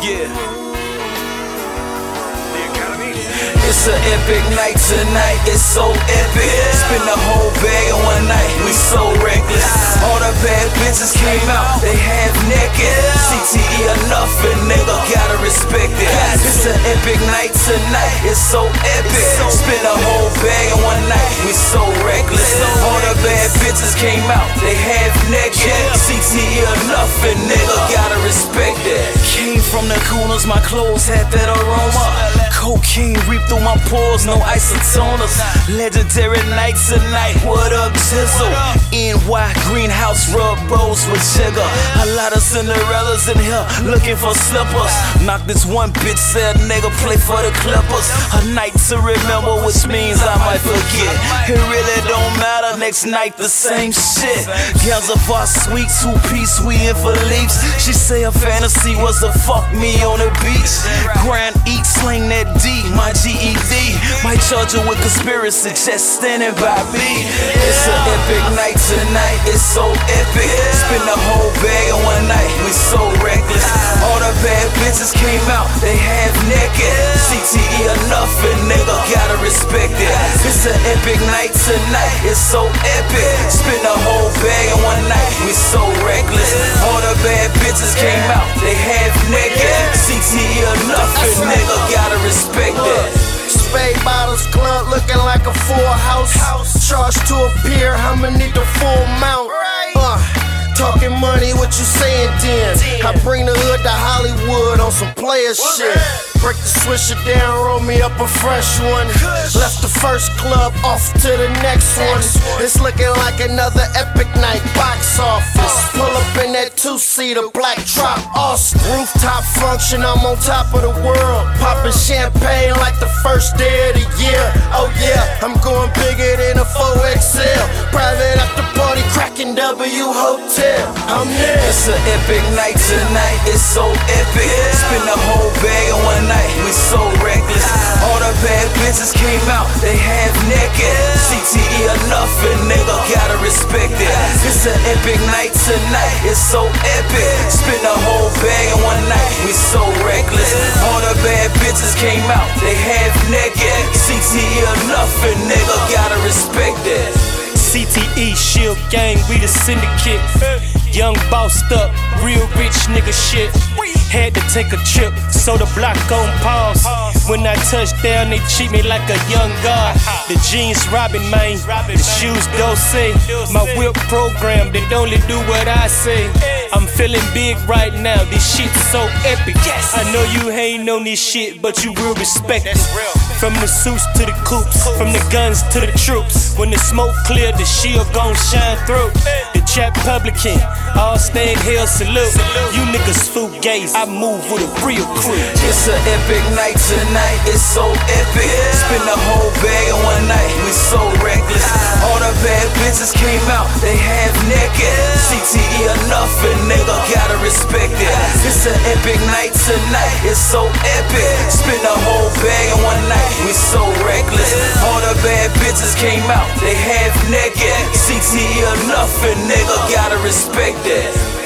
Yeah. It's an epic night tonight, it's so epic. Spend the whole bag in one night, we so reckless. All the bad bitches came out, they half naked. CTE enough and nigga gotta respect it. It's an epic night tonight, it's so epic. Spend the whole bag in one night, we so reckless. All the bad bitches came out, they half naked. CTE enough and nigga. Corners, my clothes had that aroma. Cocaine reap through my pores, no isotoners. Legendary night tonight, what up, Jizzle? NY greenhouse rub bros with sugar. A lot of Cinderellas in here looking for slippers. Knock this one bitch, said nigga play for the Clippers. A night to remember, which means I might forget. It really don't matter, next night the same shit. Girls of our sweet two piece, we in for leaps. She say her fantasy was to fuck me on the beach. Grand eat, sling that D, my GED. Might charge you with conspiracy, just standing by me. It's an epic night tonight, it's so epic. Spend the whole bag in one night, we so reckless. All the bad bitches came out, they half naked. CTE enough and nigga gotta respect it. It's an epic night tonight, it's so epic. Spend the whole bag in one night, we so reckless. All the bad bitches came out, they half naked. CTE enough and nigga gotta respect it. Spade bottles club looking like a full house. Charge to appear, I'ma need the full amount. Uh, talking money, what you saying then? I bring the hood to Hollywood on some player shit. Break the swisher down, roll me up a fresh one. Left the first club, off to the next one. It's looking like another epic night, box office. Uh. Pull up in that two seater, black drop, Austin. Rooftop function, I'm on top of the world. Popping champagne like the first day of the year. Oh yeah, I'm going bigger than a 4XL. Private after party, cracking W Hotel. I'm there. It's an epic night tonight, it's so epic. Spend the whole bag in one night, we so reckless. All the bad bitches came out, they half naked. CTE enough and nigga gotta respect it. It's an epic night tonight, it's so epic. Spend the whole bag in one night, we so reckless. All the bad bitches came out, they half naked. Shield Gang, we the syndicate. Young bossed up, real rich nigga shit. Had to take a trip, so the block on pause. When I touch down, they treat me like a young god. The jeans Robin, man. The shoes Dolce. My whip program, they only do what I say. I'm feeling big right now, this shit's so epic. Yes. I know you ain't on this shit, but you will respect it. From the suits to the coops, from the guns to the troops. When the smoke clear, the shield gon' shine through. The trap publican, all stand hell salute. You niggas gaze, I move with a real crew. It's an epic night tonight, it's so epic. Spend the whole bag in one night, we so reckless. All the bad bitches came out, they half naked. CTE gotta. It's an epic night tonight, it's so epic. Spend the whole bag in one night, we so reckless. All the bad bitches came out, they half naked. CTE enough and nigga gotta respect it.